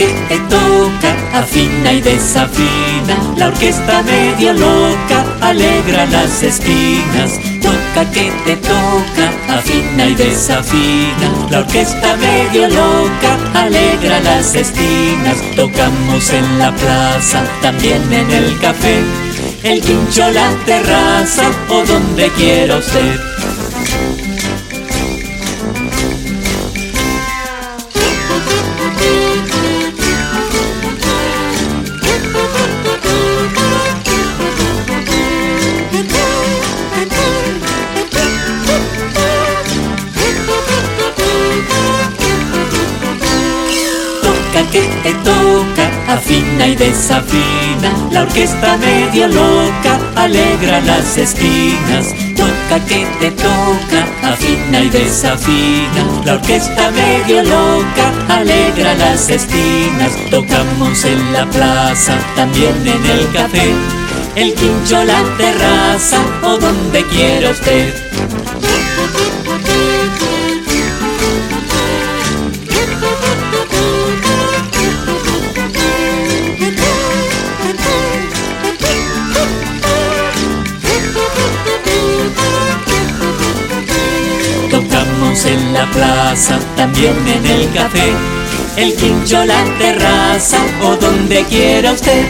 que te toca, afina y desafina. La orquesta medio loca alegra las esquinas. Toca que te toca, afina y desafina. La orquesta medio loca alegra las esquinas. Tocamos en la plaza, también en el café. El quincho, la terraza o donde quiera usted. Que te toca, afina y desafina. La orquesta medio loca alegra las esquinas. Toca que te toca, afina y desafina. La orquesta medio loca alegra las esquinas. Tocamos en la plaza, también en el café. El quincho, la terraza o donde quiera usted. La plaza, también en el café, el quincho, la terraza o donde quiera usted.